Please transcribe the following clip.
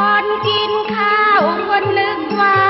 คนกินข้าวคนนึกไว้